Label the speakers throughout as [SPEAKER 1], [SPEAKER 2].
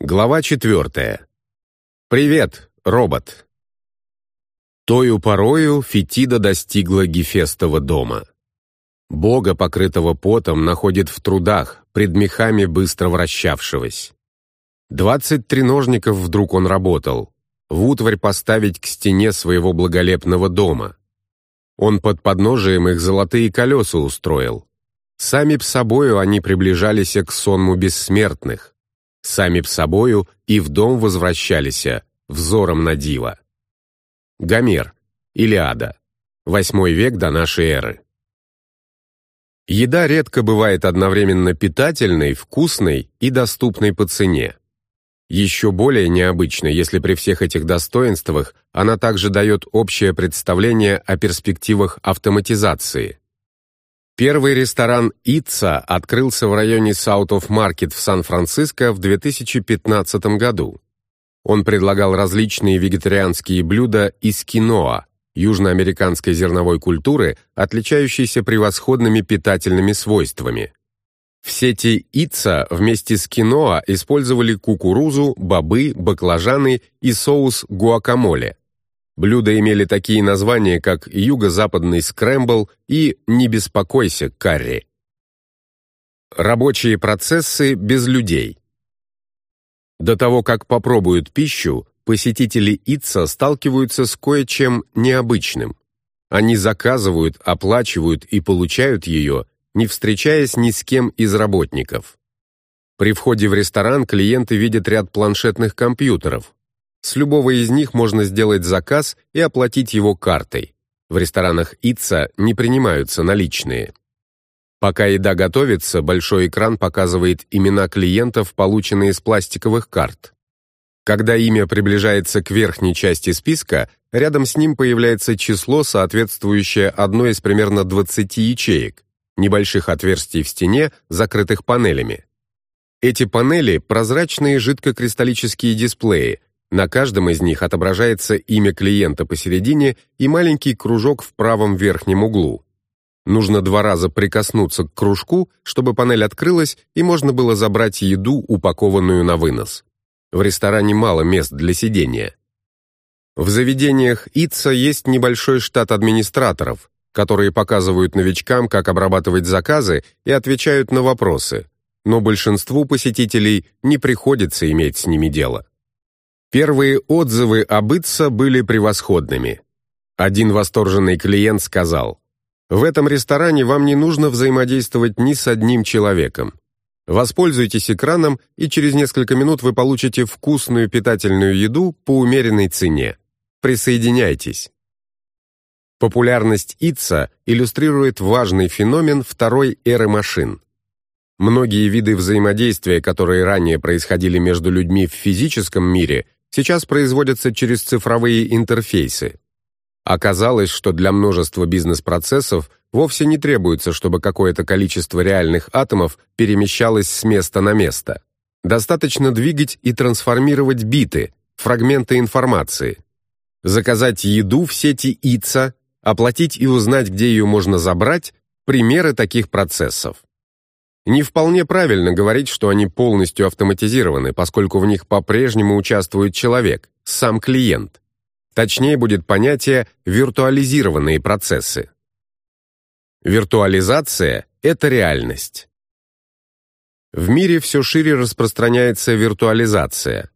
[SPEAKER 1] Глава четвертая. «Привет, робот!» Тою порою Фетида достигла Гефестова дома. Бога, покрытого потом, находит в трудах, пред мехами быстро вращавшегося. Двадцать треножников вдруг он работал, в утварь поставить к стене своего благолепного дома. Он под подножием их золотые колеса устроил. Сами б собою они приближались к сонму бессмертных. Сами б собою и в дом возвращались, взором на диво. Гомер, Илиада, восьмой век до нашей эры. Еда редко бывает одновременно питательной, вкусной и доступной по цене. Еще более необычно, если при всех этих достоинствах она также дает общее представление о перспективах автоматизации. Первый ресторан «Итса» открылся в районе Саут-оф-Маркет в Сан-Франциско в 2015 году. Он предлагал различные вегетарианские блюда из киноа, южноамериканской зерновой культуры, отличающейся превосходными питательными свойствами. В сети Итса вместе с киноа использовали кукурузу, бобы, баклажаны и соус гуакамоле. Блюда имели такие названия, как юго-западный скрэмбл и «Не беспокойся, карри». Рабочие процессы без людей. До того, как попробуют пищу, посетители ИТСа сталкиваются с кое-чем необычным. Они заказывают, оплачивают и получают ее не встречаясь ни с кем из работников. При входе в ресторан клиенты видят ряд планшетных компьютеров. С любого из них можно сделать заказ и оплатить его картой. В ресторанах ИТСа не принимаются наличные. Пока еда готовится, большой экран показывает имена клиентов, полученные с пластиковых карт. Когда имя приближается к верхней части списка, рядом с ним появляется число, соответствующее одной из примерно 20 ячеек небольших отверстий в стене, закрытых панелями. Эти панели – прозрачные жидкокристаллические дисплеи, на каждом из них отображается имя клиента посередине и маленький кружок в правом верхнем углу. Нужно два раза прикоснуться к кружку, чтобы панель открылась и можно было забрать еду, упакованную на вынос. В ресторане мало мест для сидения. В заведениях ИЦА есть небольшой штат администраторов, которые показывают новичкам, как обрабатывать заказы и отвечают на вопросы, но большинству посетителей не приходится иметь с ними дело. Первые отзывы об ИТСа были превосходными. Один восторженный клиент сказал, «В этом ресторане вам не нужно взаимодействовать ни с одним человеком. Воспользуйтесь экраном, и через несколько минут вы получите вкусную питательную еду по умеренной цене. Присоединяйтесь». Популярность ИТСа иллюстрирует важный феномен второй эры машин. Многие виды взаимодействия, которые ранее происходили между людьми в физическом мире, сейчас производятся через цифровые интерфейсы. Оказалось, что для множества бизнес-процессов вовсе не требуется, чтобы какое-то количество реальных атомов перемещалось с места на место. Достаточно двигать и трансформировать биты, фрагменты информации. Заказать еду в сети ИЦА оплатить и узнать, где ее можно забрать, примеры таких процессов. Не вполне правильно говорить, что они полностью автоматизированы, поскольку в них по-прежнему участвует человек, сам клиент. Точнее будет понятие «виртуализированные процессы». Виртуализация – это реальность. В мире все шире распространяется виртуализация.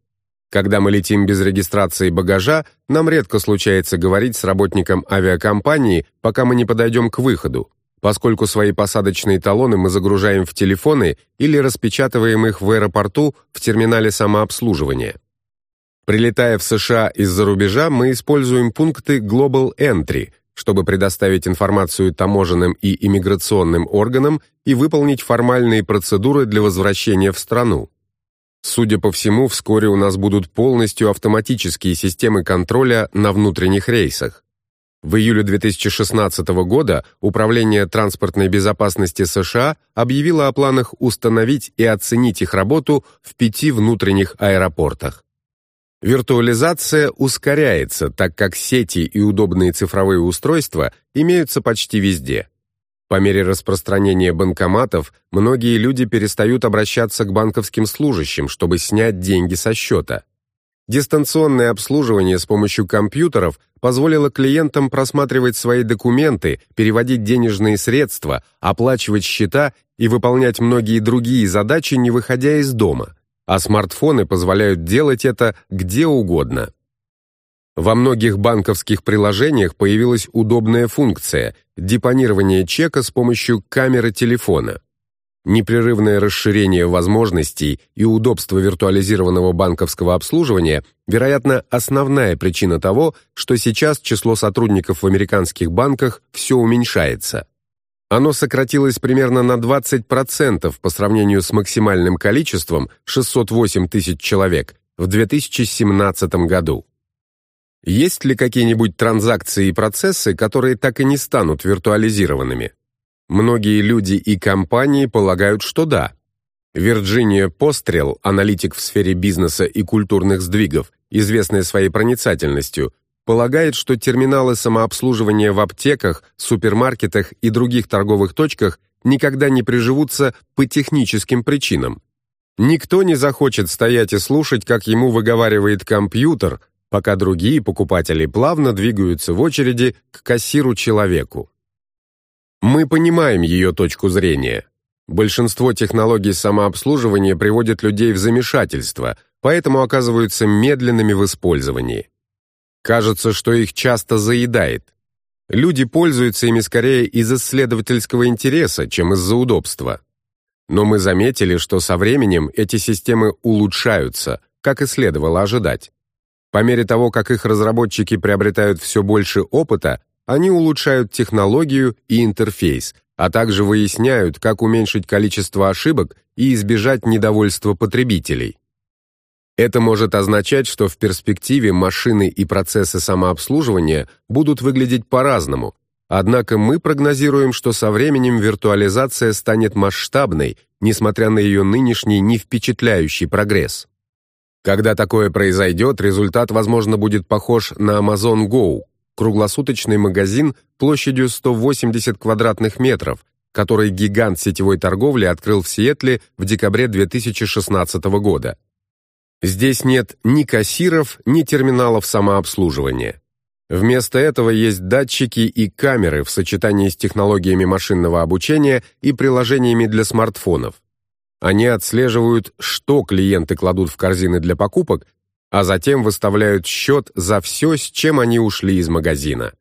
[SPEAKER 1] Когда мы летим без регистрации багажа, нам редко случается говорить с работником авиакомпании, пока мы не подойдем к выходу, поскольку свои посадочные талоны мы загружаем в телефоны или распечатываем их в аэропорту в терминале самообслуживания. Прилетая в США из-за рубежа, мы используем пункты Global Entry, чтобы предоставить информацию таможенным и иммиграционным органам и выполнить формальные процедуры для возвращения в страну. Судя по всему, вскоре у нас будут полностью автоматические системы контроля на внутренних рейсах. В июле 2016 года Управление транспортной безопасности США объявило о планах установить и оценить их работу в пяти внутренних аэропортах. Виртуализация ускоряется, так как сети и удобные цифровые устройства имеются почти везде. По мере распространения банкоматов, многие люди перестают обращаться к банковским служащим, чтобы снять деньги со счета. Дистанционное обслуживание с помощью компьютеров позволило клиентам просматривать свои документы, переводить денежные средства, оплачивать счета и выполнять многие другие задачи, не выходя из дома. А смартфоны позволяют делать это где угодно. Во многих банковских приложениях появилась удобная функция – депонирование чека с помощью камеры телефона. Непрерывное расширение возможностей и удобство виртуализированного банковского обслуживания, вероятно, основная причина того, что сейчас число сотрудников в американских банках все уменьшается. Оно сократилось примерно на 20% по сравнению с максимальным количеством 608 тысяч человек в 2017 году. Есть ли какие-нибудь транзакции и процессы, которые так и не станут виртуализированными? Многие люди и компании полагают, что да. Вирджиния Пострел, аналитик в сфере бизнеса и культурных сдвигов, известная своей проницательностью, полагает, что терминалы самообслуживания в аптеках, супермаркетах и других торговых точках никогда не приживутся по техническим причинам. Никто не захочет стоять и слушать, как ему выговаривает компьютер, пока другие покупатели плавно двигаются в очереди к кассиру-человеку. Мы понимаем ее точку зрения. Большинство технологий самообслуживания приводят людей в замешательство, поэтому оказываются медленными в использовании. Кажется, что их часто заедает. Люди пользуются ими скорее из исследовательского интереса, чем из-за удобства. Но мы заметили, что со временем эти системы улучшаются, как и следовало ожидать. По мере того, как их разработчики приобретают все больше опыта, они улучшают технологию и интерфейс, а также выясняют, как уменьшить количество ошибок и избежать недовольства потребителей. Это может означать, что в перспективе машины и процессы самообслуживания будут выглядеть по-разному, однако мы прогнозируем, что со временем виртуализация станет масштабной, несмотря на ее нынешний не впечатляющий прогресс. Когда такое произойдет, результат, возможно, будет похож на Amazon Go, круглосуточный магазин площадью 180 квадратных метров, который гигант сетевой торговли открыл в Сиэтле в декабре 2016 года. Здесь нет ни кассиров, ни терминалов самообслуживания. Вместо этого есть датчики и камеры в сочетании с технологиями машинного обучения и приложениями для смартфонов. Они отслеживают, что клиенты кладут в корзины для покупок а затем выставляют счет за все, с чем они ушли из магазина.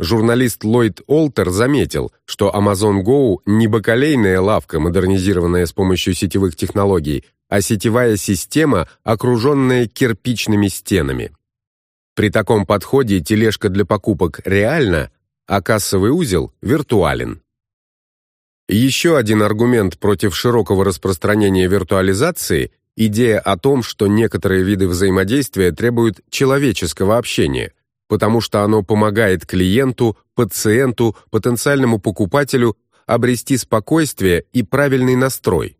[SPEAKER 1] Журналист Ллойд Олтер заметил, что Amazon Go не бакалейная лавка, модернизированная с помощью сетевых технологий, а сетевая система, окруженная кирпичными стенами. При таком подходе тележка для покупок реальна, а кассовый узел виртуален. Еще один аргумент против широкого распространения виртуализации Идея о том, что некоторые виды взаимодействия требуют человеческого общения, потому что оно помогает клиенту, пациенту, потенциальному покупателю обрести спокойствие и правильный настрой.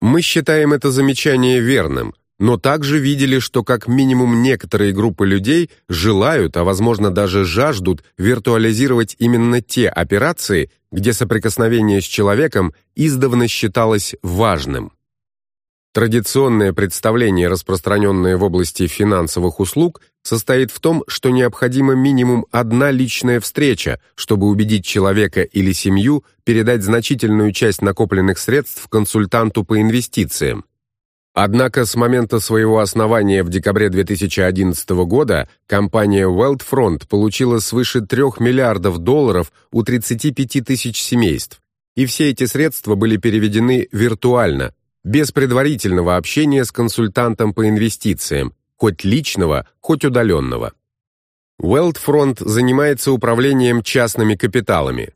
[SPEAKER 1] Мы считаем это замечание верным, но также видели, что как минимум некоторые группы людей желают, а возможно даже жаждут виртуализировать именно те операции, где соприкосновение с человеком издавна считалось важным. Традиционное представление, распространенное в области финансовых услуг, состоит в том, что необходима минимум одна личная встреча, чтобы убедить человека или семью передать значительную часть накопленных средств консультанту по инвестициям. Однако с момента своего основания в декабре 2011 года компания Wealthfront получила свыше 3 миллиардов долларов у 35 тысяч семейств, и все эти средства были переведены виртуально – без предварительного общения с консультантом по инвестициям, хоть личного, хоть удаленного. Wealthfront занимается управлением частными капиталами.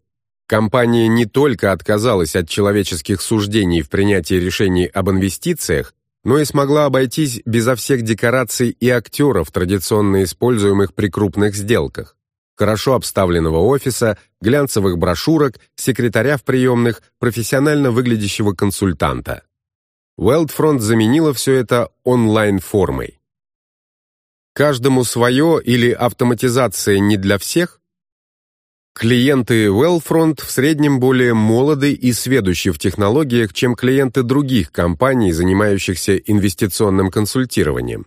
[SPEAKER 1] Компания не только отказалась от человеческих суждений в принятии решений об инвестициях, но и смогла обойтись безо всех декораций и актеров, традиционно используемых при крупных сделках. Хорошо обставленного офиса, глянцевых брошюрок, секретаря в приемных, профессионально выглядящего консультанта. Wealthfront заменила все это онлайн-формой. Каждому свое или автоматизация не для всех? Клиенты Wellfront в среднем более молоды и сведущи в технологиях, чем клиенты других компаний, занимающихся инвестиционным консультированием.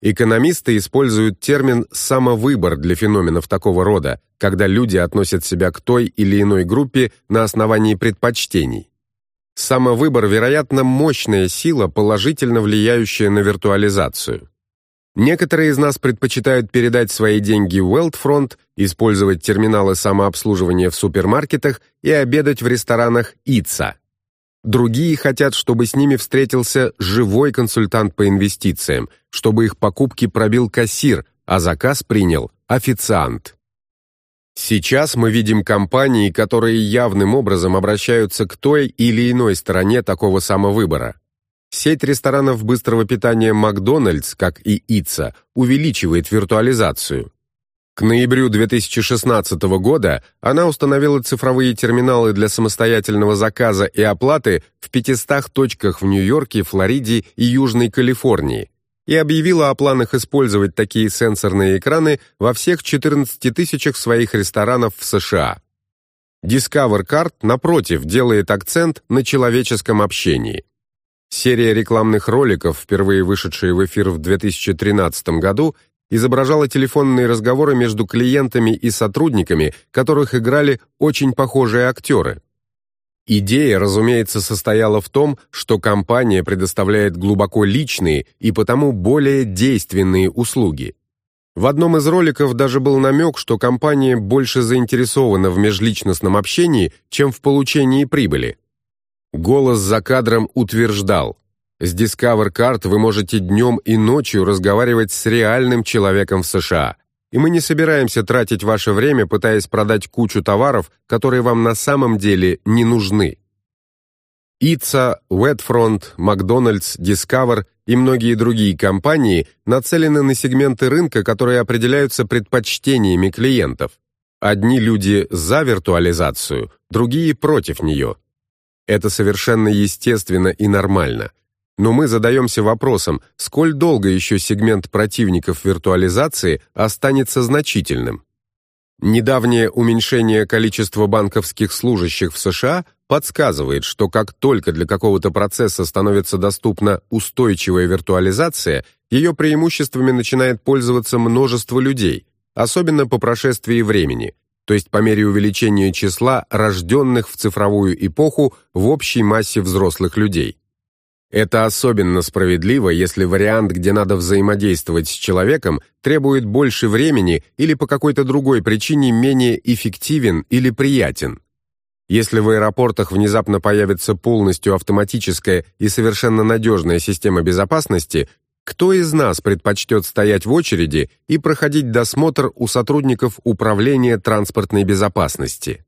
[SPEAKER 1] Экономисты используют термин «самовыбор» для феноменов такого рода, когда люди относят себя к той или иной группе на основании предпочтений. Самовыбор, вероятно, мощная сила, положительно влияющая на виртуализацию. Некоторые из нас предпочитают передать свои деньги в Wealthfront, использовать терминалы самообслуживания в супермаркетах и обедать в ресторанах ИЦА. Другие хотят, чтобы с ними встретился живой консультант по инвестициям, чтобы их покупки пробил кассир, а заказ принял официант. Сейчас мы видим компании, которые явным образом обращаются к той или иной стороне такого самовыбора. Сеть ресторанов быстрого питания «Макдональдс», как и «Итса», увеличивает виртуализацию. К ноябрю 2016 года она установила цифровые терминалы для самостоятельного заказа и оплаты в 500 точках в Нью-Йорке, Флориде и Южной Калифорнии и объявила о планах использовать такие сенсорные экраны во всех 14 тысячах своих ресторанов в США. Discover Card, напротив, делает акцент на человеческом общении. Серия рекламных роликов, впервые вышедшая в эфир в 2013 году, изображала телефонные разговоры между клиентами и сотрудниками, которых играли очень похожие актеры. Идея, разумеется, состояла в том, что компания предоставляет глубоко личные и потому более действенные услуги. В одном из роликов даже был намек, что компания больше заинтересована в межличностном общении, чем в получении прибыли. Голос за кадром утверждал, с Discover Card вы можете днем и ночью разговаривать с реальным человеком в США, и мы не собираемся тратить ваше время, пытаясь продать кучу товаров, которые вам на самом деле не нужны. Итса, Wetfront, Макдональдс, Discover и многие другие компании нацелены на сегменты рынка, которые определяются предпочтениями клиентов. Одни люди за виртуализацию, другие против нее. Это совершенно естественно и нормально. Но мы задаемся вопросом, сколь долго еще сегмент противников виртуализации останется значительным. Недавнее уменьшение количества банковских служащих в США подсказывает, что как только для какого-то процесса становится доступна устойчивая виртуализация, ее преимуществами начинает пользоваться множество людей, особенно по прошествии времени – то есть по мере увеличения числа рожденных в цифровую эпоху в общей массе взрослых людей. Это особенно справедливо, если вариант, где надо взаимодействовать с человеком, требует больше времени или по какой-то другой причине менее эффективен или приятен. Если в аэропортах внезапно появится полностью автоматическая и совершенно надежная система безопасности, кто из нас предпочтет стоять в очереди и проходить досмотр у сотрудников Управления транспортной безопасности?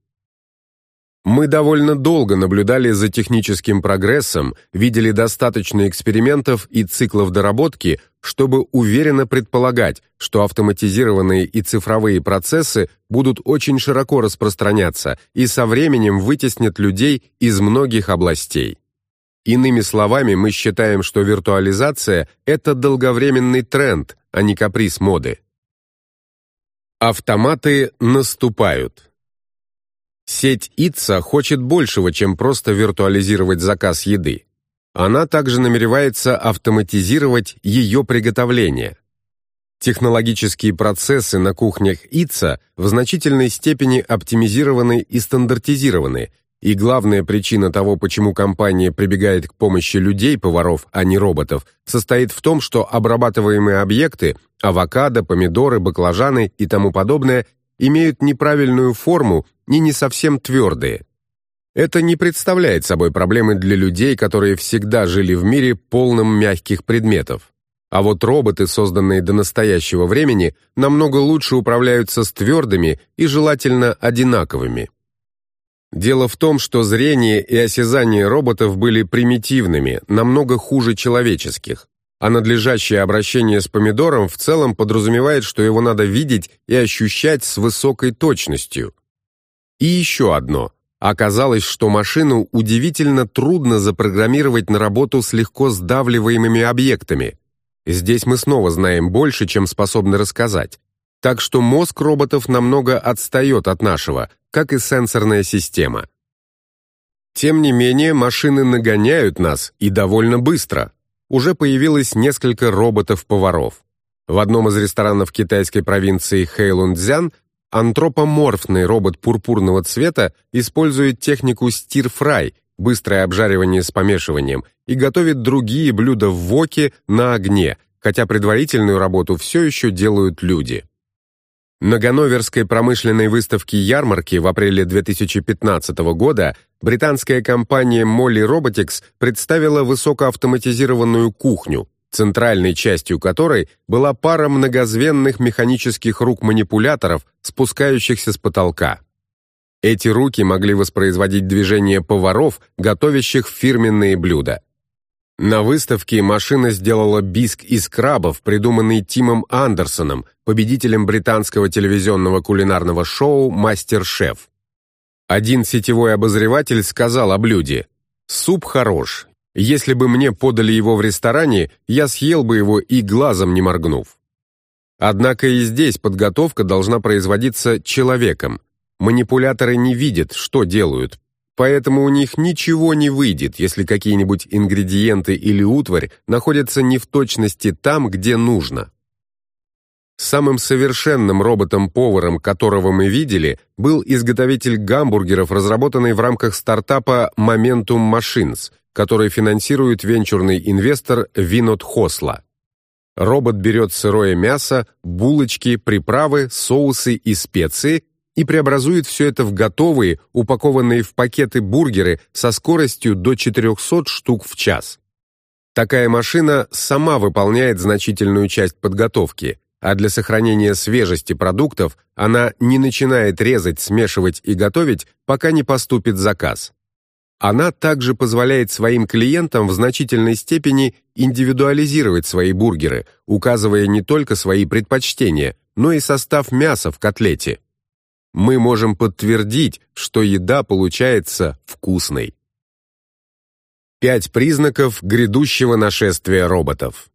[SPEAKER 1] Мы довольно долго наблюдали за техническим прогрессом, видели достаточно экспериментов и циклов доработки, чтобы уверенно предполагать, что автоматизированные и цифровые процессы будут очень широко распространяться и со временем вытеснят людей из многих областей. Иными словами, мы считаем, что виртуализация – это долговременный тренд, а не каприз моды. Автоматы наступают. Сеть ИТСА хочет большего, чем просто виртуализировать заказ еды. Она также намеревается автоматизировать ее приготовление. Технологические процессы на кухнях ИТСА в значительной степени оптимизированы и стандартизированы, и главная причина того, почему компания прибегает к помощи людей-поваров, а не роботов, состоит в том, что обрабатываемые объекты – авокадо, помидоры, баклажаны и тому подобное – имеют неправильную форму и не совсем твердые. Это не представляет собой проблемы для людей, которые всегда жили в мире полном мягких предметов. А вот роботы, созданные до настоящего времени, намного лучше управляются с твердыми и желательно одинаковыми. Дело в том, что зрение и осязание роботов были примитивными, намного хуже человеческих, а надлежащее обращение с помидором в целом подразумевает, что его надо видеть и ощущать с высокой точностью. И еще одно. Оказалось, что машину удивительно трудно запрограммировать на работу с легко сдавливаемыми объектами. Здесь мы снова знаем больше, чем способны рассказать. Так что мозг роботов намного отстает от нашего, как и сенсорная система. Тем не менее, машины нагоняют нас и довольно быстро. Уже появилось несколько роботов-поваров. В одном из ресторанов китайской провинции Хэйлунцзян антропоморфный робот пурпурного цвета использует технику стир-фрай, быстрое обжаривание с помешиванием, и готовит другие блюда в воке на огне, хотя предварительную работу все еще делают люди. На Ганноверской промышленной выставке ярмарки в апреле 2015 года британская компания Molly Robotics представила высокоавтоматизированную кухню, центральной частью которой была пара многозвенных механических рук-манипуляторов, спускающихся с потолка. Эти руки могли воспроизводить движения поваров, готовящих фирменные блюда. На выставке машина сделала биск из крабов, придуманный Тимом Андерсоном, победителем британского телевизионного кулинарного шоу «Мастер-шеф». Один сетевой обозреватель сказал о блюде «Суп хорош. Если бы мне подали его в ресторане, я съел бы его и глазом не моргнув». Однако и здесь подготовка должна производиться человеком. Манипуляторы не видят, что делают, поэтому у них ничего не выйдет, если какие-нибудь ингредиенты или утварь находятся не в точности там, где нужно. Самым совершенным роботом-поваром, которого мы видели, был изготовитель гамбургеров, разработанный в рамках стартапа Momentum Machines, который финансирует венчурный инвестор Винод Хосла. Робот берет сырое мясо, булочки, приправы, соусы и специи и преобразует все это в готовые, упакованные в пакеты бургеры со скоростью до 400 штук в час. Такая машина сама выполняет значительную часть подготовки, а для сохранения свежести продуктов она не начинает резать, смешивать и готовить, пока не поступит заказ. Она также позволяет своим клиентам в значительной степени индивидуализировать свои бургеры, указывая не только свои предпочтения, но и состав мяса в котлете мы можем подтвердить, что еда получается вкусной. Пять признаков грядущего нашествия роботов.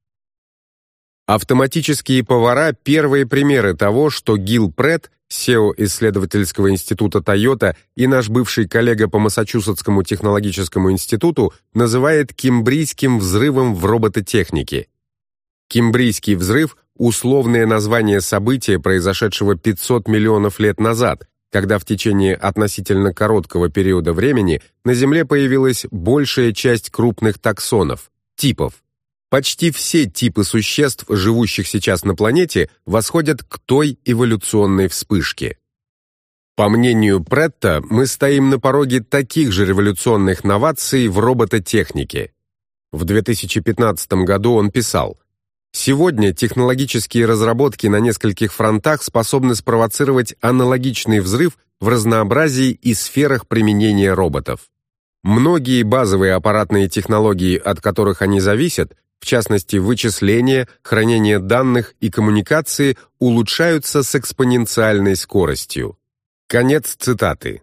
[SPEAKER 1] Автоматические повара – первые примеры того, что Гил Претт, SEO исследовательского института Toyota и наш бывший коллега по Массачусетскому технологическому институту называет кимбрийским взрывом в робототехнике. Кимбрийский взрыв условное название события, произошедшего 500 миллионов лет назад, когда в течение относительно короткого периода времени на Земле появилась большая часть крупных таксонов, типов. Почти все типы существ, живущих сейчас на планете, восходят к той эволюционной вспышке. По мнению Претта, мы стоим на пороге таких же революционных новаций в робототехнике. В 2015 году он писал Сегодня технологические разработки на нескольких фронтах способны спровоцировать аналогичный взрыв в разнообразии и сферах применения роботов. Многие базовые аппаратные технологии, от которых они зависят, в частности вычисление, хранение данных и коммуникации, улучшаются с экспоненциальной скоростью. Конец цитаты.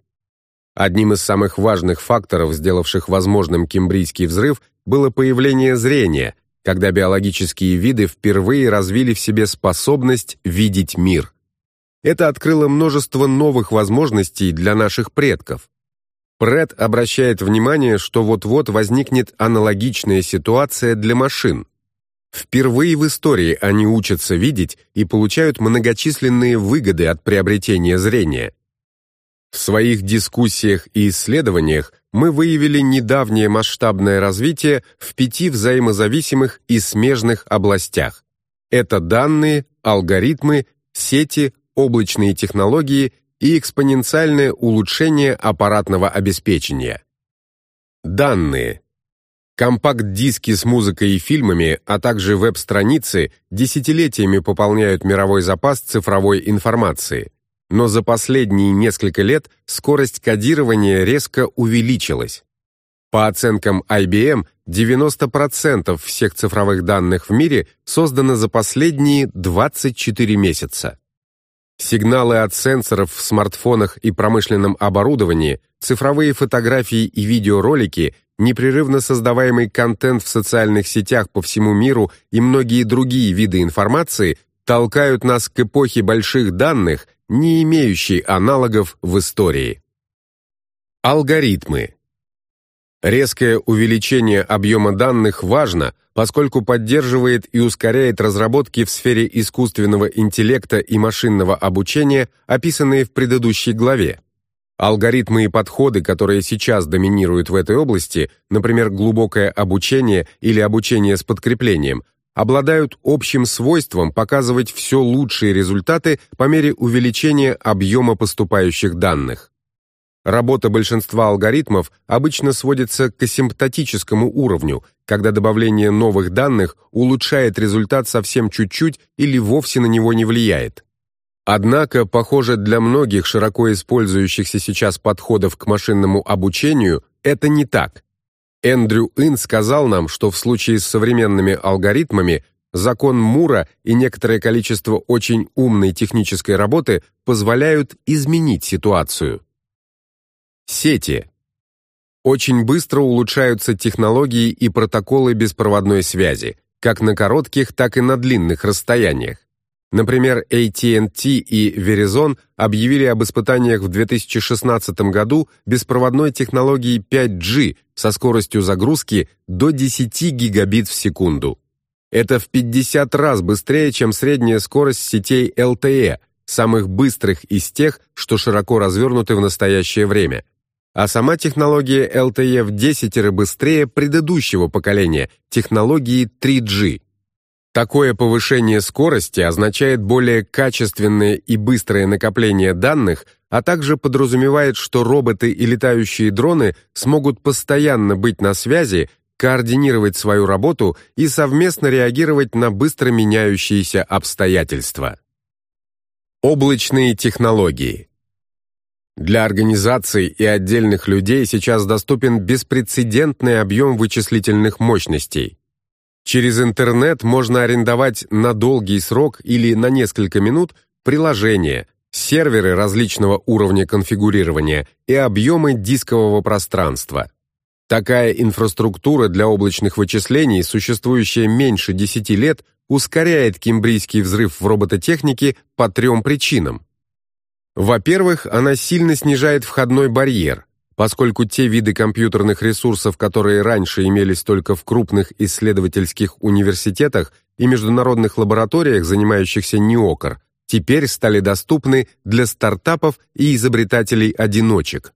[SPEAKER 1] Одним из самых важных факторов, сделавших возможным Кембрийский взрыв, было появление зрения, когда биологические виды впервые развили в себе способность видеть мир. Это открыло множество новых возможностей для наших предков. Пред обращает внимание, что вот-вот возникнет аналогичная ситуация для машин. Впервые в истории они учатся видеть и получают многочисленные выгоды от приобретения зрения. В своих дискуссиях и исследованиях мы выявили недавнее масштабное развитие в пяти взаимозависимых и смежных областях. Это данные, алгоритмы, сети, облачные технологии и экспоненциальное улучшение аппаратного обеспечения. Данные. Компакт-диски с музыкой и фильмами, а также веб-страницы десятилетиями пополняют мировой запас цифровой информации – но за последние несколько лет скорость кодирования резко увеличилась. По оценкам IBM, 90% всех цифровых данных в мире создано за последние 24 месяца. Сигналы от сенсоров в смартфонах и промышленном оборудовании, цифровые фотографии и видеоролики, непрерывно создаваемый контент в социальных сетях по всему миру и многие другие виды информации толкают нас к эпохе больших данных, не имеющей аналогов в истории. Алгоритмы. Резкое увеличение объема данных важно, поскольку поддерживает и ускоряет разработки в сфере искусственного интеллекта и машинного обучения, описанные в предыдущей главе. Алгоритмы и подходы, которые сейчас доминируют в этой области, например, глубокое обучение или обучение с подкреплением, обладают общим свойством показывать все лучшие результаты по мере увеличения объема поступающих данных. Работа большинства алгоритмов обычно сводится к асимптотическому уровню, когда добавление новых данных улучшает результат совсем чуть-чуть или вовсе на него не влияет. Однако, похоже, для многих широко использующихся сейчас подходов к машинному обучению это не так. Эндрю Ин сказал нам, что в случае с современными алгоритмами закон Мура и некоторое количество очень умной технической работы позволяют изменить ситуацию. Сети. Очень быстро улучшаются технологии и протоколы беспроводной связи, как на коротких, так и на длинных расстояниях. Например, AT&T и Verizon объявили об испытаниях в 2016 году беспроводной технологии 5G со скоростью загрузки до 10 гигабит в секунду. Это в 50 раз быстрее, чем средняя скорость сетей LTE, самых быстрых из тех, что широко развернуты в настоящее время а сама технология LTE в 10 быстрее предыдущего поколения, технологии 3G. Такое повышение скорости означает более качественное и быстрое накопление данных, а также подразумевает, что роботы и летающие дроны смогут постоянно быть на связи, координировать свою работу и совместно реагировать на быстро меняющиеся обстоятельства. Облачные технологии для организаций и отдельных людей сейчас доступен беспрецедентный объем вычислительных мощностей. Через интернет можно арендовать на долгий срок или на несколько минут приложения, серверы различного уровня конфигурирования и объемы дискового пространства. Такая инфраструктура для облачных вычислений, существующая меньше 10 лет, ускоряет кембрийский взрыв в робототехнике по трем причинам. Во-первых, она сильно снижает входной барьер, поскольку те виды компьютерных ресурсов, которые раньше имелись только в крупных исследовательских университетах и международных лабораториях, занимающихся НИОКР, теперь стали доступны для стартапов и изобретателей-одиночек.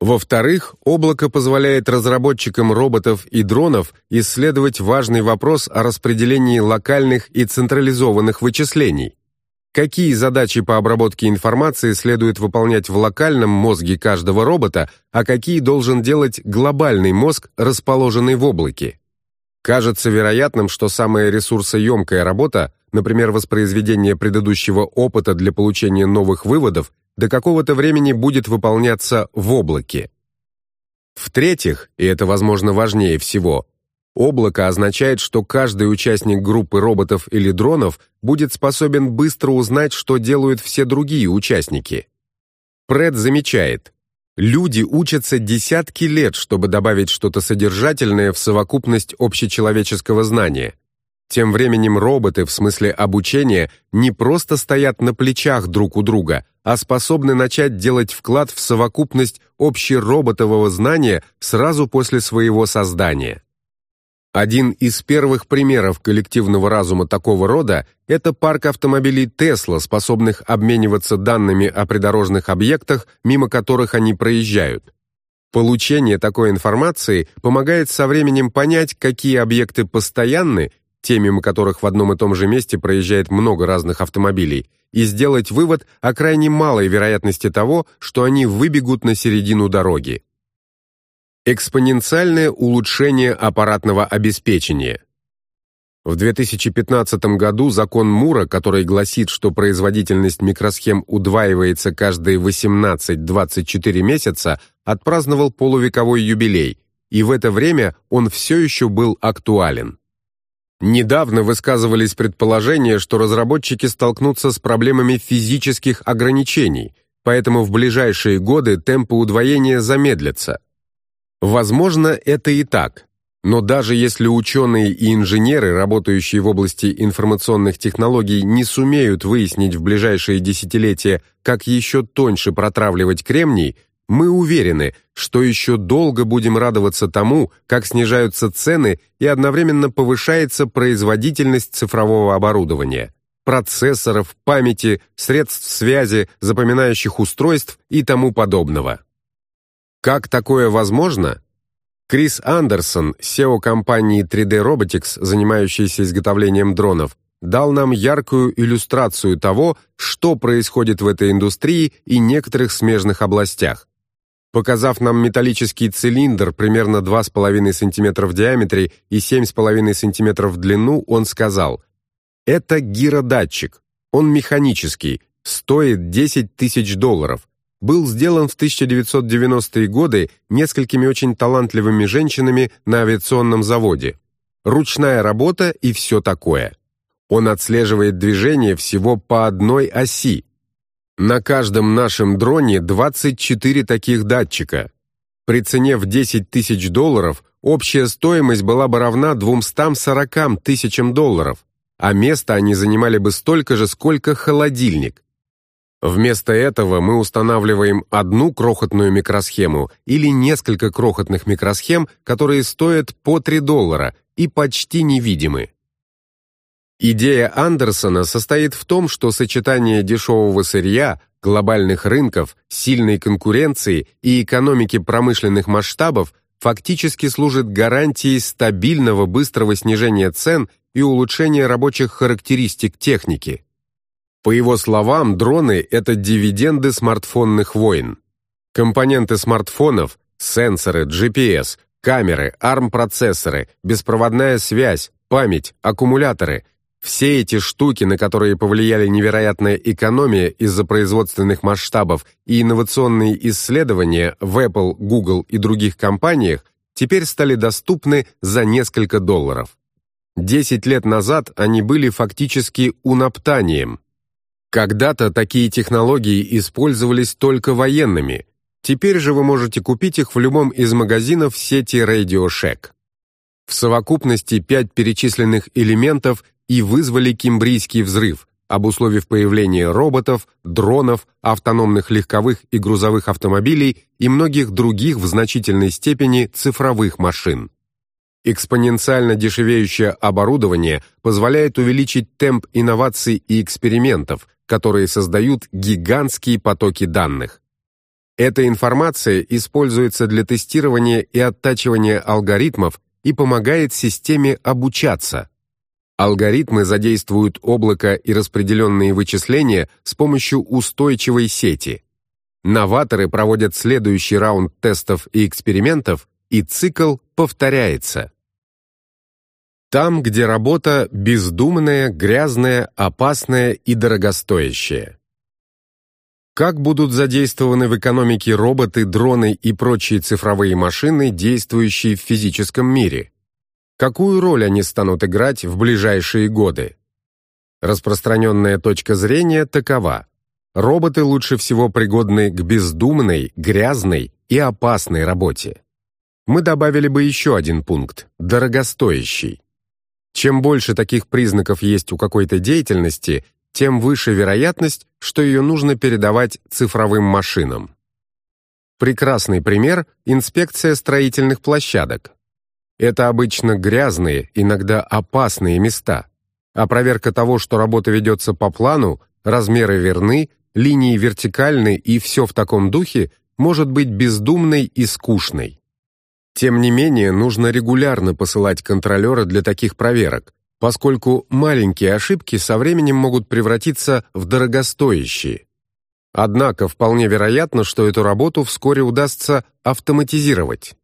[SPEAKER 1] Во-вторых, облако позволяет разработчикам роботов и дронов исследовать важный вопрос о распределении локальных и централизованных вычислений. Какие задачи по обработке информации следует выполнять в локальном мозге каждого робота, а какие должен делать глобальный мозг, расположенный в облаке? Кажется вероятным, что самая ресурсоемкая работа, например, воспроизведение предыдущего опыта для получения новых выводов, до какого-то времени будет выполняться в облаке. В-третьих, и это, возможно, важнее всего, Облако означает, что каждый участник группы роботов или дронов будет способен быстро узнать, что делают все другие участники. Пред замечает, люди учатся десятки лет, чтобы добавить что-то содержательное в совокупность общечеловеческого знания. Тем временем роботы, в смысле обучения, не просто стоят на плечах друг у друга, а способны начать делать вклад в совокупность общероботового знания сразу после своего создания. Один из первых примеров коллективного разума такого рода – это парк автомобилей Tesla, способных обмениваться данными о придорожных объектах, мимо которых они проезжают. Получение такой информации помогает со временем понять, какие объекты постоянны, те, мимо которых в одном и том же месте проезжает много разных автомобилей, и сделать вывод о крайне малой вероятности того, что они выбегут на середину дороги. Экспоненциальное улучшение аппаратного обеспечения. В 2015 году закон Мура, который гласит, что производительность микросхем удваивается каждые 18-24 месяца, отпраздновал полувековой юбилей, и в это время он все еще был актуален. Недавно высказывались предположения, что разработчики столкнутся с проблемами физических ограничений, поэтому в ближайшие годы темпы удвоения замедлятся – Возможно, это и так. Но даже если ученые и инженеры, работающие в области информационных технологий, не сумеют выяснить в ближайшие десятилетия, как еще тоньше протравливать кремний, мы уверены, что еще долго будем радоваться тому, как снижаются цены и одновременно повышается производительность цифрового оборудования, процессоров, памяти, средств связи, запоминающих устройств и тому подобного. Как такое возможно? Крис Андерсон, SEO компании 3D Robotics, занимающейся изготовлением дронов, дал нам яркую иллюстрацию того, что происходит в этой индустрии и некоторых смежных областях. Показав нам металлический цилиндр примерно 2,5 см в диаметре и 7,5 см в длину, он сказал, «Это гиродатчик, он механический, стоит 10 тысяч долларов. Был сделан в 1990-е годы несколькими очень талантливыми женщинами на авиационном заводе. Ручная работа и все такое. Он отслеживает движение всего по одной оси, на каждом нашем дроне 24 таких датчика. При цене в 10 тысяч долларов общая стоимость была бы равна 240 тысячам долларов, а место они занимали бы столько же, сколько холодильник. Вместо этого мы устанавливаем одну крохотную микросхему или несколько крохотных микросхем, которые стоят по 3 доллара и почти невидимы. Идея Андерсона состоит в том, что сочетание дешевого сырья, глобальных рынков, сильной конкуренции и экономики промышленных масштабов фактически служит гарантией стабильного быстрого снижения цен и улучшения рабочих характеристик техники. По его словам, дроны — это дивиденды смартфонных войн. Компоненты смартфонов, сенсоры, GPS, камеры, ARM-процессоры, беспроводная связь, память, аккумуляторы — все эти штуки, на которые повлияли невероятная экономия из-за производственных масштабов и инновационные исследования в Apple, Google и других компаниях, теперь стали доступны за несколько долларов. Десять лет назад они были фактически унаптанием. Когда-то такие технологии использовались только военными, теперь же вы можете купить их в любом из магазинов сети Radio Shack. В совокупности пять перечисленных элементов и вызвали Кимбрийский взрыв, обусловив появление роботов, дронов, автономных легковых и грузовых автомобилей и многих других в значительной степени цифровых машин. Экспоненциально дешевеющее оборудование позволяет увеличить темп инноваций и экспериментов, которые создают гигантские потоки данных. Эта информация используется для тестирования и оттачивания алгоритмов и помогает системе обучаться, Алгоритмы задействуют облако и распределенные вычисления с помощью устойчивой сети. Новаторы проводят следующий раунд тестов и экспериментов, и цикл повторяется. Там, где работа бездумная, грязная, опасная и дорогостоящая. Как будут задействованы в экономике роботы, дроны и прочие цифровые машины, действующие в физическом мире? Какую роль они станут играть в ближайшие годы? Распространенная точка зрения такова. Роботы лучше всего пригодны к бездумной, грязной и опасной работе. Мы добавили бы еще один пункт – дорогостоящий. Чем больше таких признаков есть у какой-то деятельности, тем выше вероятность, что ее нужно передавать цифровым машинам. Прекрасный пример – инспекция строительных площадок. Это обычно грязные, иногда опасные места. А проверка того, что работа ведется по плану, размеры верны, линии вертикальны и все в таком духе, может быть бездумной и скучной. Тем не менее, нужно регулярно посылать контролера для таких проверок, поскольку маленькие ошибки со временем могут превратиться в дорогостоящие. Однако вполне вероятно, что эту работу вскоре удастся автоматизировать.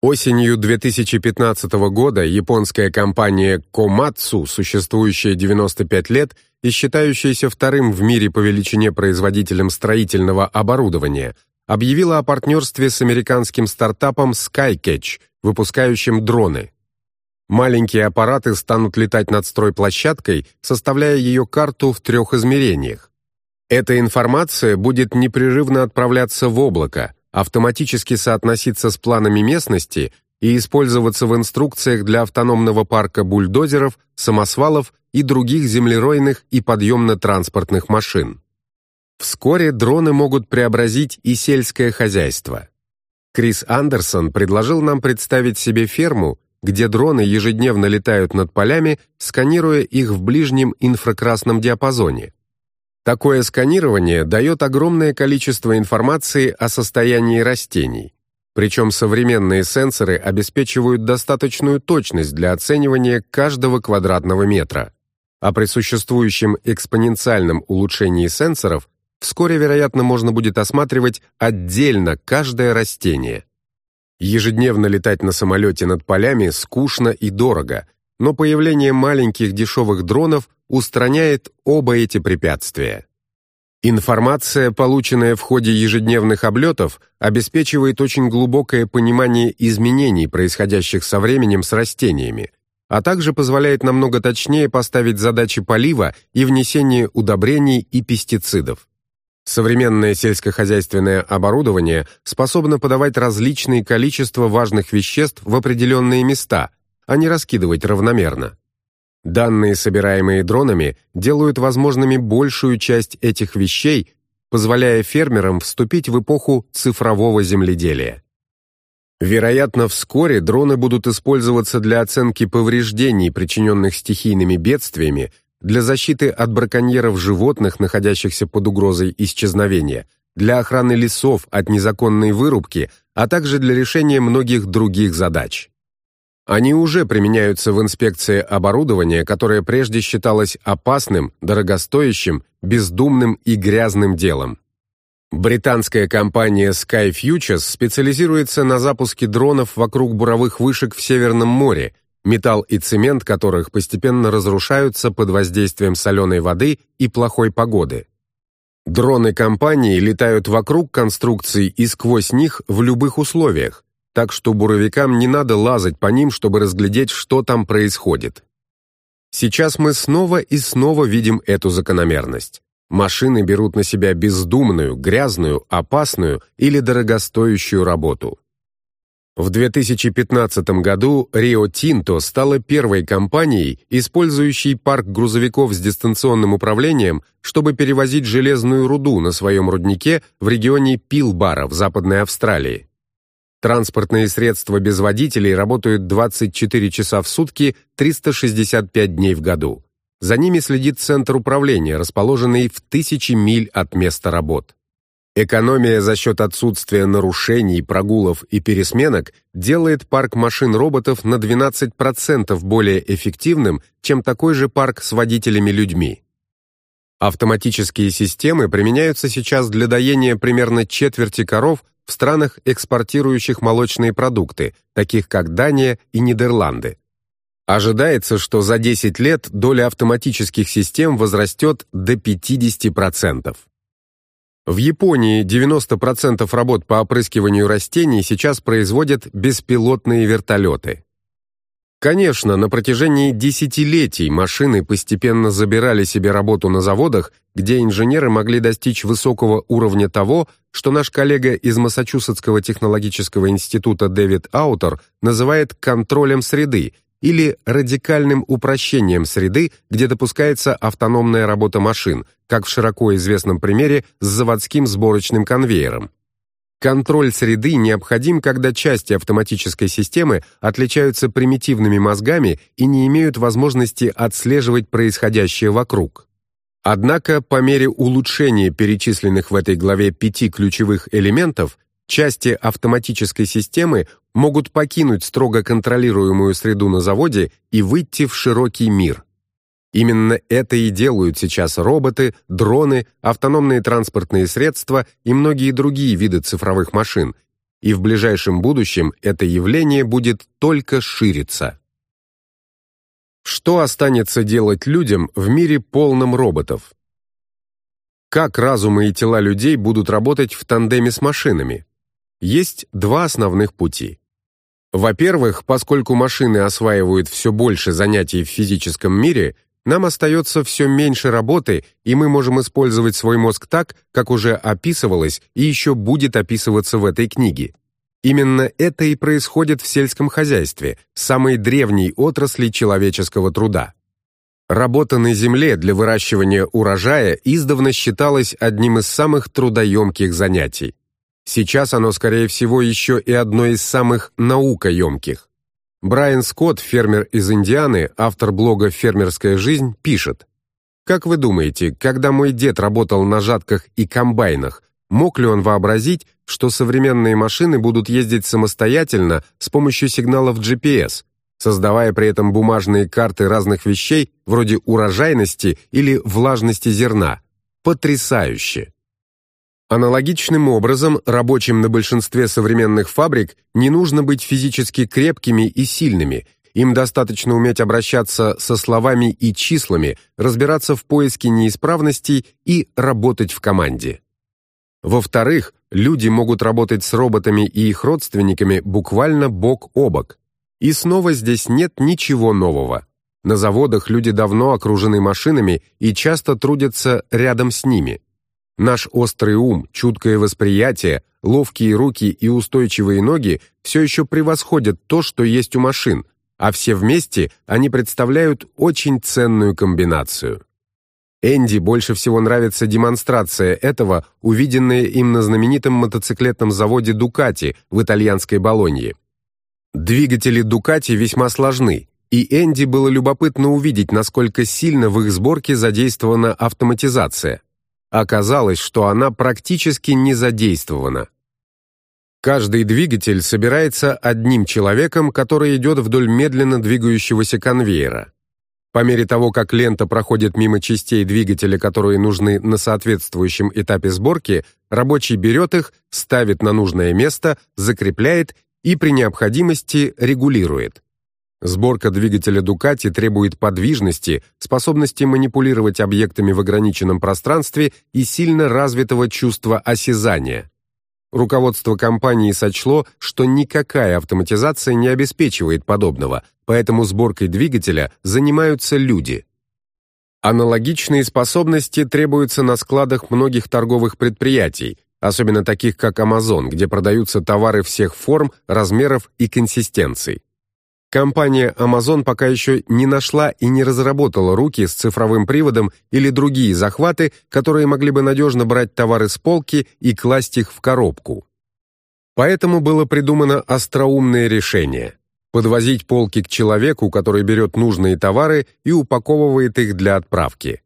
[SPEAKER 1] Осенью 2015 года японская компания Komatsu, существующая 95 лет и считающаяся вторым в мире по величине производителем строительного оборудования, объявила о партнерстве с американским стартапом Skycatch, выпускающим дроны. Маленькие аппараты станут летать над стройплощадкой, составляя ее карту в трех измерениях. Эта информация будет непрерывно отправляться в облако, автоматически соотноситься с планами местности и использоваться в инструкциях для автономного парка бульдозеров, самосвалов и других землеройных и подъемно-транспортных машин. Вскоре дроны могут преобразить и сельское хозяйство. Крис Андерсон предложил нам представить себе ферму, где дроны ежедневно летают над полями, сканируя их в ближнем инфракрасном диапазоне. Такое сканирование дает огромное количество информации о состоянии растений. Причем современные сенсоры обеспечивают достаточную точность для оценивания каждого квадратного метра. А при существующем экспоненциальном улучшении сенсоров вскоре, вероятно, можно будет осматривать отдельно каждое растение. Ежедневно летать на самолете над полями скучно и дорого, но появление маленьких дешевых дронов устраняет оба эти препятствия. Информация, полученная в ходе ежедневных облетов, обеспечивает очень глубокое понимание изменений, происходящих со временем с растениями, а также позволяет намного точнее поставить задачи полива и внесения удобрений и пестицидов. Современное сельскохозяйственное оборудование способно подавать различные количества важных веществ в определенные места, а не раскидывать равномерно. Данные, собираемые дронами, делают возможными большую часть этих вещей, позволяя фермерам вступить в эпоху цифрового земледелия. Вероятно, вскоре дроны будут использоваться для оценки повреждений, причиненных стихийными бедствиями, для защиты от браконьеров животных, находящихся под угрозой исчезновения, для охраны лесов от незаконной вырубки, а также для решения многих других задач. Они уже применяются в инспекции оборудования, которое прежде считалось опасным, дорогостоящим, бездумным и грязным делом. Британская компания Sky Futures специализируется на запуске дронов вокруг буровых вышек в Северном море, металл и цемент которых постепенно разрушаются под воздействием соленой воды и плохой погоды. Дроны компании летают вокруг конструкций и сквозь них в любых условиях, так что буровикам не надо лазать по ним, чтобы разглядеть, что там происходит. Сейчас мы снова и снова видим эту закономерность. Машины берут на себя бездумную, грязную, опасную или дорогостоящую работу. В 2015 году Rio Tinto стала первой компанией, использующей парк грузовиков с дистанционным управлением, чтобы перевозить железную руду на своем руднике в регионе Пилбара в Западной Австралии. Транспортные средства без водителей работают 24 часа в сутки, 365 дней в году. За ними следит центр управления, расположенный в тысячи миль от места работ. Экономия за счет отсутствия нарушений, прогулов и пересменок делает парк машин-роботов на 12% более эффективным, чем такой же парк с водителями-людьми. Автоматические системы применяются сейчас для доения примерно четверти коров в странах, экспортирующих молочные продукты, таких как Дания и Нидерланды. Ожидается, что за 10 лет доля автоматических систем возрастет до 50%. В Японии 90% работ по опрыскиванию растений сейчас производят беспилотные вертолеты. Конечно, на протяжении десятилетий машины постепенно забирали себе работу на заводах, где инженеры могли достичь высокого уровня того, что наш коллега из Массачусетского технологического института Дэвид Аутер называет контролем среды или радикальным упрощением среды, где допускается автономная работа машин, как в широко известном примере с заводским сборочным конвейером. Контроль среды необходим, когда части автоматической системы отличаются примитивными мозгами и не имеют возможности отслеживать происходящее вокруг. Однако, по мере улучшения перечисленных в этой главе пяти ключевых элементов, части автоматической системы могут покинуть строго контролируемую среду на заводе и выйти в широкий мир. Именно это и делают сейчас роботы, дроны, автономные транспортные средства и многие другие виды цифровых машин, и в ближайшем будущем это явление будет только шириться. Что останется делать людям в мире полном роботов? Как разумы и тела людей будут работать в тандеме с машинами? Есть два основных пути. Во-первых, поскольку машины осваивают все больше занятий в физическом мире, нам остается все меньше работы, и мы можем использовать свой мозг так, как уже описывалось и еще будет описываться в этой книге. Именно это и происходит в сельском хозяйстве, самой древней отрасли человеческого труда. Работа на земле для выращивания урожая издавна считалась одним из самых трудоемких занятий. Сейчас оно, скорее всего, еще и одно из самых наукоемких. Брайан Скотт, фермер из Индианы, автор блога «Фермерская жизнь», пишет, «Как вы думаете, когда мой дед работал на жатках и комбайнах, мог ли он вообразить, что современные машины будут ездить самостоятельно с помощью сигналов GPS, создавая при этом бумажные карты разных вещей, вроде урожайности или влажности зерна. Потрясающе! Аналогичным образом, рабочим на большинстве современных фабрик не нужно быть физически крепкими и сильными, им достаточно уметь обращаться со словами и числами, разбираться в поиске неисправностей и работать в команде. Во-вторых, люди могут работать с роботами и их родственниками буквально бок о бок. И снова здесь нет ничего нового. На заводах люди давно окружены машинами и часто трудятся рядом с ними. Наш острый ум, чуткое восприятие, ловкие руки и устойчивые ноги все еще превосходят то, что есть у машин, а все вместе они представляют очень ценную комбинацию. Энди больше всего нравится демонстрация этого, увиденная им на знаменитом мотоциклетном заводе Дукати в итальянской Болонье. Двигатели Дукати весьма сложны, и Энди было любопытно увидеть, насколько сильно в их сборке задействована автоматизация. Оказалось, что она практически не задействована. Каждый двигатель собирается одним человеком, который идет вдоль медленно двигающегося конвейера. По мере того, как лента проходит мимо частей двигателя, которые нужны на соответствующем этапе сборки, рабочий берет их, ставит на нужное место, закрепляет и при необходимости регулирует. Сборка двигателя Ducati требует подвижности, способности манипулировать объектами в ограниченном пространстве и сильно развитого чувства осязания. Руководство компании сочло, что никакая автоматизация не обеспечивает подобного, поэтому сборкой двигателя занимаются люди. Аналогичные способности требуются на складах многих торговых предприятий, особенно таких как Amazon, где продаются товары всех форм, размеров и консистенций. Компания Amazon пока еще не нашла и не разработала руки с цифровым приводом или другие захваты, которые могли бы надежно брать товары с полки и класть их в коробку. Поэтому было придумано остроумное решение – подвозить полки к человеку, который берет нужные товары и упаковывает их для отправки.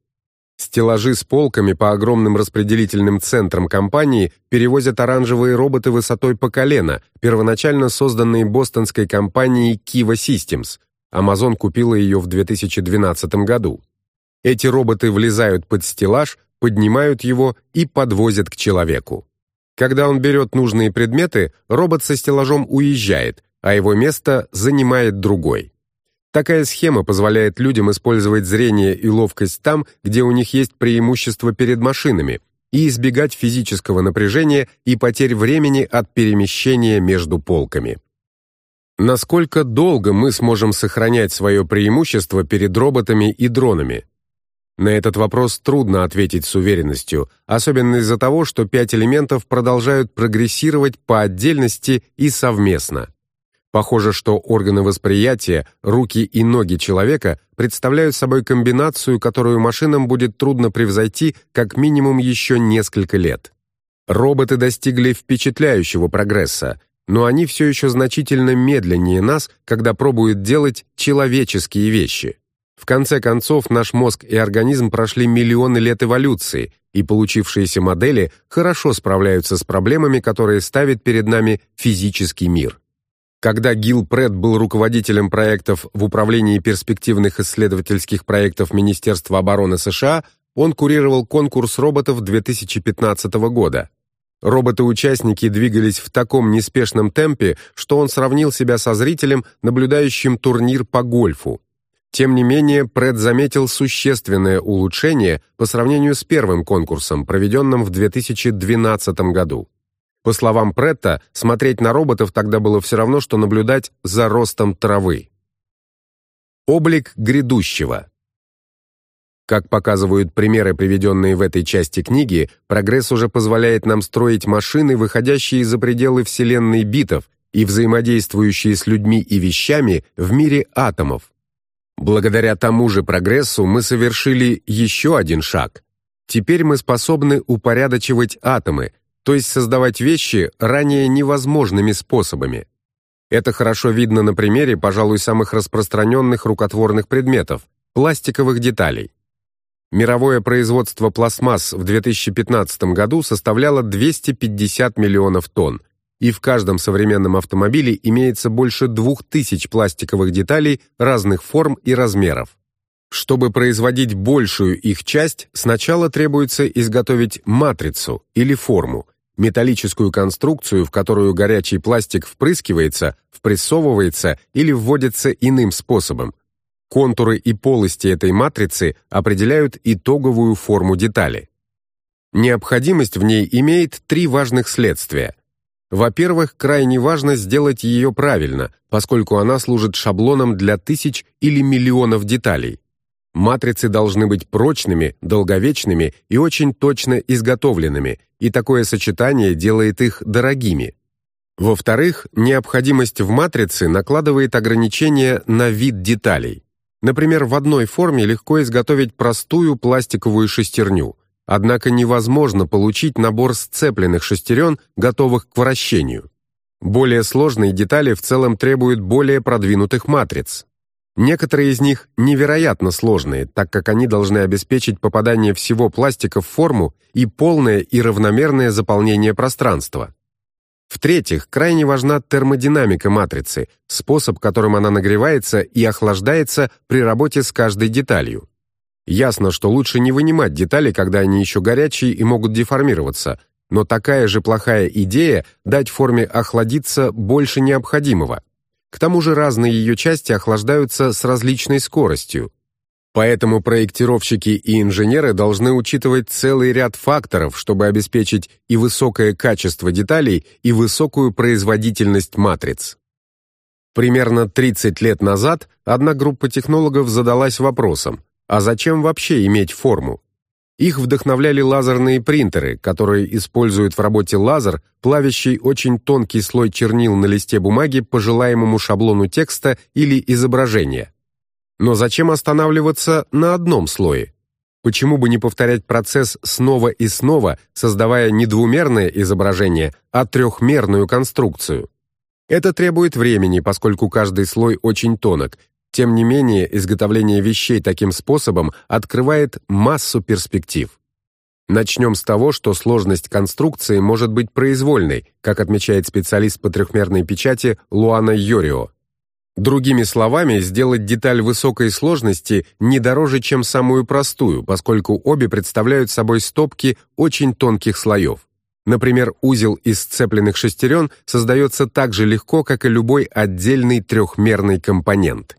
[SPEAKER 1] Стеллажи с полками по огромным распределительным центрам компании перевозят оранжевые роботы высотой по колено, первоначально созданные бостонской компанией Kiva Systems. Amazon купила ее в 2012 году. Эти роботы влезают под стеллаж, поднимают его и подвозят к человеку. Когда он берет нужные предметы, робот со стеллажом уезжает, а его место занимает другой. Такая схема позволяет людям использовать зрение и ловкость там, где у них есть преимущество перед машинами, и избегать физического напряжения и потерь времени от перемещения между полками. Насколько долго мы сможем сохранять свое преимущество перед роботами и дронами? На этот вопрос трудно ответить с уверенностью, особенно из-за того, что пять элементов продолжают прогрессировать по отдельности и совместно. Похоже, что органы восприятия, руки и ноги человека представляют собой комбинацию, которую машинам будет трудно превзойти как минимум еще несколько лет. Роботы достигли впечатляющего прогресса, но они все еще значительно медленнее нас, когда пробуют делать человеческие вещи. В конце концов, наш мозг и организм прошли миллионы лет эволюции, и получившиеся модели хорошо справляются с проблемами, которые ставит перед нами физический мир. Когда Гил Пред был руководителем проектов в Управлении перспективных исследовательских проектов Министерства обороны США, он курировал конкурс роботов 2015 года. Роботы-участники двигались в таком неспешном темпе, что он сравнил себя со зрителем, наблюдающим турнир по гольфу. Тем не менее, Пред заметил существенное улучшение по сравнению с первым конкурсом, проведенным в 2012 году. По словам Претта, смотреть на роботов тогда было все равно, что наблюдать за ростом травы. Облик грядущего. Как показывают примеры, приведенные в этой части книги, прогресс уже позволяет нам строить машины, выходящие за пределы Вселенной битов и взаимодействующие с людьми и вещами в мире атомов. Благодаря тому же прогрессу мы совершили еще один шаг. Теперь мы способны упорядочивать атомы, то есть создавать вещи ранее невозможными способами. Это хорошо видно на примере, пожалуй, самых распространенных рукотворных предметов – пластиковых деталей. Мировое производство пластмасс в 2015 году составляло 250 миллионов тонн, и в каждом современном автомобиле имеется больше 2000 пластиковых деталей разных форм и размеров. Чтобы производить большую их часть, сначала требуется изготовить матрицу или форму, металлическую конструкцию, в которую горячий пластик впрыскивается, впрессовывается или вводится иным способом, Контуры и полости этой матрицы определяют итоговую форму детали. Необходимость в ней имеет три важных следствия. Во-первых, крайне важно сделать ее правильно, поскольку она служит шаблоном для тысяч или миллионов деталей. Матрицы должны быть прочными, долговечными и очень точно изготовленными, и такое сочетание делает их дорогими. Во-вторых, необходимость в матрице накладывает ограничения на вид деталей. Например, в одной форме легко изготовить простую пластиковую шестерню, однако невозможно получить набор сцепленных шестерен, готовых к вращению. Более сложные детали в целом требуют более продвинутых матриц. Некоторые из них невероятно сложные, так как они должны обеспечить попадание всего пластика в форму и полное и равномерное заполнение пространства. В-третьих, крайне важна термодинамика матрицы, способ, которым она нагревается и охлаждается при работе с каждой деталью. Ясно, что лучше не вынимать детали, когда они еще горячие и могут деформироваться, но такая же плохая идея дать форме охладиться больше необходимого. К тому же разные ее части охлаждаются с различной скоростью. Поэтому проектировщики и инженеры должны учитывать целый ряд факторов, чтобы обеспечить и высокое качество деталей, и высокую производительность матриц. Примерно 30 лет назад одна группа технологов задалась вопросом, а зачем вообще иметь форму? Их вдохновляли лазерные принтеры, которые используют в работе лазер, плавящий очень тонкий слой чернил на листе бумаги по желаемому шаблону текста или изображения. Но зачем останавливаться на одном слое? Почему бы не повторять процесс снова и снова, создавая не двумерное изображение, а трехмерную конструкцию? Это требует времени, поскольку каждый слой очень тонок. Тем не менее, изготовление вещей таким способом открывает массу перспектив. Начнем с того, что сложность конструкции может быть произвольной, как отмечает специалист по трехмерной печати Луана Йорио. Другими словами, сделать деталь высокой сложности не дороже, чем самую простую, поскольку обе представляют собой стопки очень тонких слоев. Например, узел из сцепленных шестерен создается так же легко, как и любой отдельный трехмерный компонент.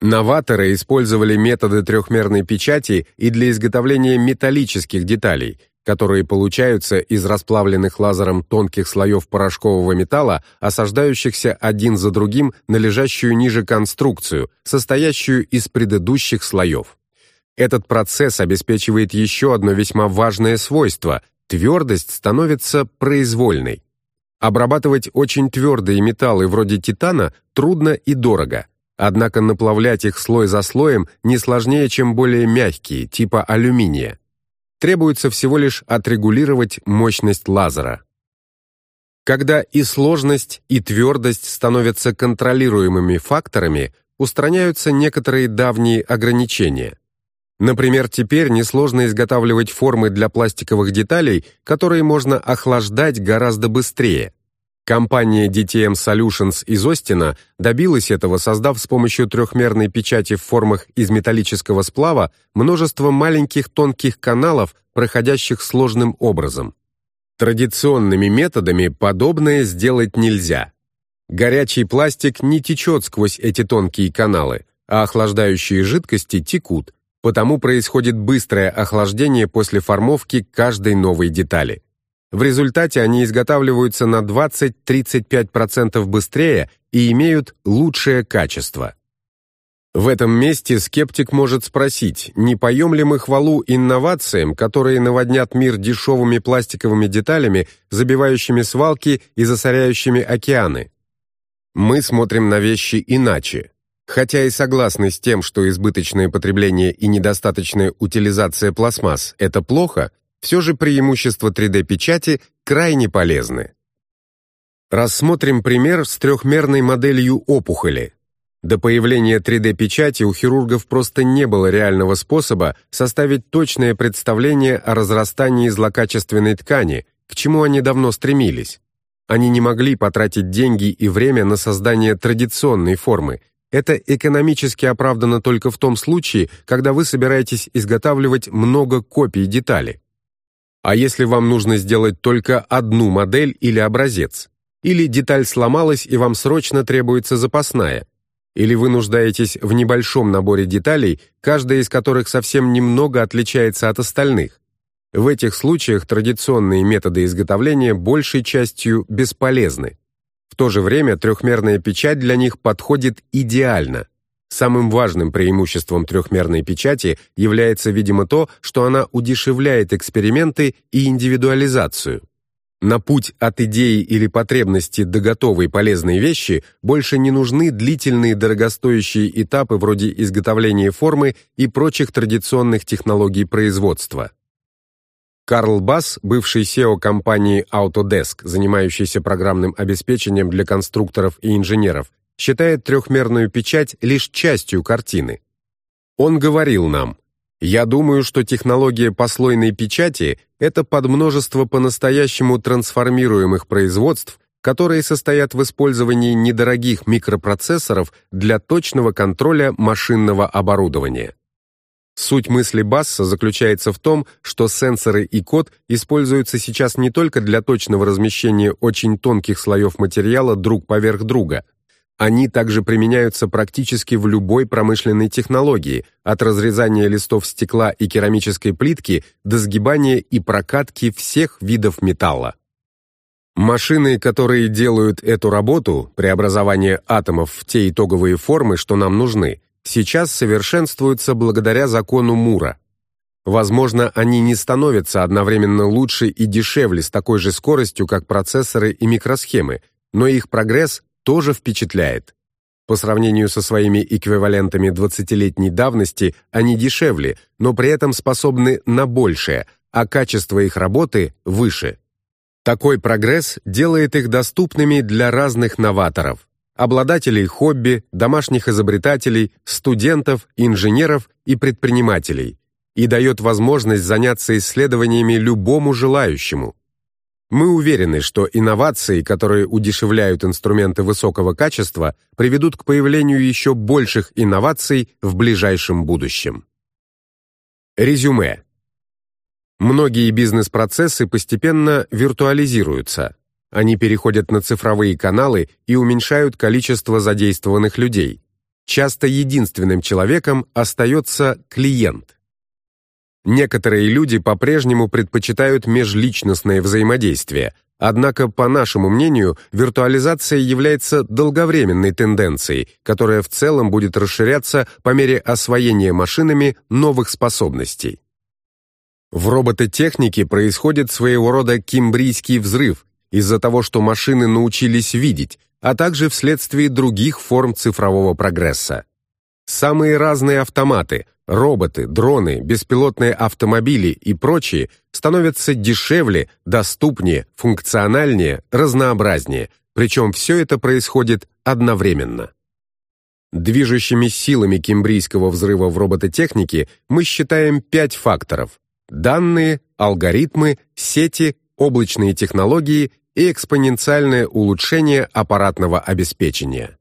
[SPEAKER 1] Новаторы использовали методы трехмерной печати и для изготовления металлических деталей, которые получаются из расплавленных лазером тонких слоев порошкового металла, осаждающихся один за другим на лежащую ниже конструкцию, состоящую из предыдущих слоев. Этот процесс обеспечивает еще одно весьма важное свойство – твердость становится произвольной. Обрабатывать очень твердые металлы вроде титана трудно и дорого, однако наплавлять их слой за слоем не сложнее, чем более мягкие, типа алюминия требуется всего лишь отрегулировать мощность лазера. Когда и сложность, и твердость становятся контролируемыми факторами, устраняются некоторые давние ограничения. Например, теперь несложно изготавливать формы для пластиковых деталей, которые можно охлаждать гораздо быстрее. Компания DTM Solutions из Остина добилась этого, создав с помощью трехмерной печати в формах из металлического сплава множество маленьких тонких каналов, проходящих сложным образом. Традиционными методами подобное сделать нельзя. Горячий пластик не течет сквозь эти тонкие каналы, а охлаждающие жидкости текут, потому происходит быстрое охлаждение после формовки каждой новой детали. В результате они изготавливаются на 20-35% быстрее и имеют лучшее качество. В этом месте скептик может спросить, не поем ли мы хвалу инновациям, которые наводнят мир дешевыми пластиковыми деталями, забивающими свалки и засоряющими океаны? Мы смотрим на вещи иначе. Хотя и согласны с тем, что избыточное потребление и недостаточная утилизация пластмасс – это плохо, все же преимущества 3D-печати крайне полезны. Рассмотрим пример с трехмерной моделью опухоли. До появления 3D-печати у хирургов просто не было реального способа составить точное представление о разрастании злокачественной ткани, к чему они давно стремились. Они не могли потратить деньги и время на создание традиционной формы. Это экономически оправдано только в том случае, когда вы собираетесь изготавливать много копий детали. А если вам нужно сделать только одну модель или образец? Или деталь сломалась и вам срочно требуется запасная? Или вы нуждаетесь в небольшом наборе деталей, каждая из которых совсем немного отличается от остальных? В этих случаях традиционные методы изготовления большей частью бесполезны. В то же время трехмерная печать для них подходит идеально – Самым важным преимуществом трехмерной печати является, видимо, то, что она удешевляет эксперименты и индивидуализацию. На путь от идеи или потребности до готовой полезной вещи больше не нужны длительные дорогостоящие этапы вроде изготовления формы и прочих традиционных технологий производства. Карл Басс, бывший SEO компании Autodesk, занимающийся программным обеспечением для конструкторов и инженеров, считает трехмерную печать лишь частью картины. Он говорил нам, «Я думаю, что технология послойной печати – это подмножество по-настоящему трансформируемых производств, которые состоят в использовании недорогих микропроцессоров для точного контроля машинного оборудования. Суть мысли Басса заключается в том, что сенсоры и код используются сейчас не только для точного размещения очень тонких слоев материала друг поверх друга – они также применяются практически в любой промышленной технологии, от разрезания листов стекла и керамической плитки до сгибания и прокатки всех видов металла. Машины, которые делают эту работу, преобразование атомов в те итоговые формы, что нам нужны, сейчас совершенствуются благодаря закону Мура. Возможно, они не становятся одновременно лучше и дешевле с такой же скоростью, как процессоры и микросхемы, но их прогресс тоже впечатляет. По сравнению со своими эквивалентами 20-летней давности они дешевле, но при этом способны на большее, а качество их работы выше. Такой прогресс делает их доступными для разных новаторов, обладателей хобби, домашних изобретателей, студентов, инженеров и предпринимателей и дает возможность заняться исследованиями любому желающему. Мы уверены, что инновации, которые удешевляют инструменты высокого качества, приведут к появлению еще больших инноваций в ближайшем будущем. Резюме. Многие бизнес-процессы постепенно виртуализируются. Они переходят на цифровые каналы и уменьшают количество задействованных людей. Часто единственным человеком остается клиент. Некоторые люди по-прежнему предпочитают межличностное взаимодействие, однако, по нашему мнению, виртуализация является долговременной тенденцией, которая в целом будет расширяться по мере освоения машинами новых способностей. В робототехнике происходит своего рода кимбрийский взрыв из-за того, что машины научились видеть, а также вследствие других форм цифрового прогресса. Самые разные автоматы – роботы, дроны, беспилотные автомобили и прочие становятся дешевле, доступнее, функциональнее, разнообразнее, причем все это происходит одновременно. Движущими силами кембрийского взрыва в робототехнике мы считаем пять факторов – данные, алгоритмы, сети, облачные технологии и экспоненциальное улучшение аппаратного обеспечения.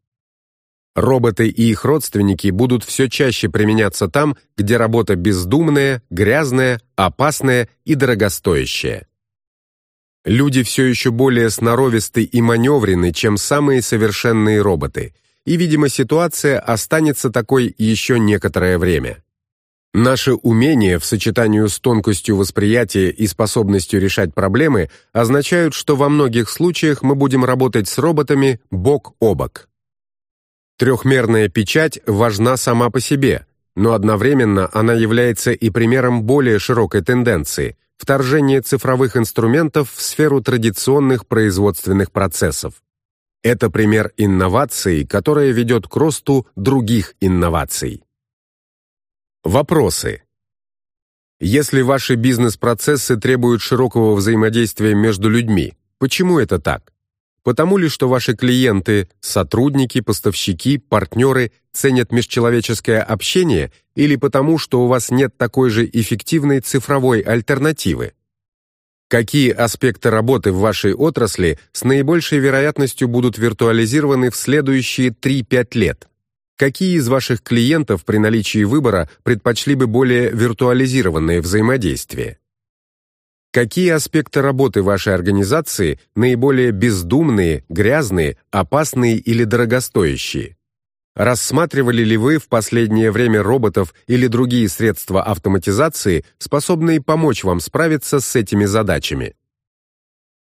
[SPEAKER 1] Роботы и их родственники будут все чаще применяться там, где работа бездумная, грязная, опасная и дорогостоящая. Люди все еще более сноровисты и маневренны, чем самые совершенные роботы, и, видимо, ситуация останется такой еще некоторое время. Наше умение в сочетании с тонкостью восприятия и способностью решать проблемы означают, что во многих случаях мы будем работать с роботами бок о бок. Трехмерная печать важна сама по себе, но одновременно она является и примером более широкой тенденции – вторжения цифровых инструментов в сферу традиционных производственных процессов. Это пример инновации, которая ведет к росту других инноваций. Вопросы. Если ваши бизнес-процессы требуют широкого взаимодействия между людьми, почему это так? Потому ли, что ваши клиенты, сотрудники, поставщики, партнеры ценят межчеловеческое общение или потому, что у вас нет такой же эффективной цифровой альтернативы? Какие аспекты работы в вашей отрасли с наибольшей вероятностью будут виртуализированы в следующие 3-5 лет? Какие из ваших клиентов при наличии выбора предпочли бы более виртуализированное взаимодействие? Какие аспекты работы вашей организации наиболее бездумные, грязные, опасные или дорогостоящие? Рассматривали ли вы в последнее время роботов или другие средства автоматизации, способные помочь вам справиться с этими задачами?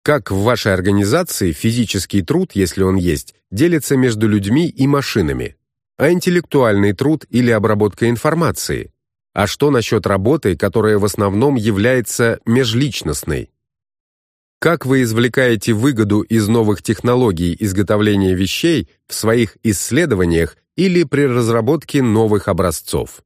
[SPEAKER 1] Как в вашей организации физический труд, если он есть, делится между людьми и машинами? А интеллектуальный труд или обработка информации? А что насчет работы, которая в основном является межличностной? Как вы извлекаете выгоду из новых технологий изготовления вещей в своих исследованиях или при разработке новых образцов?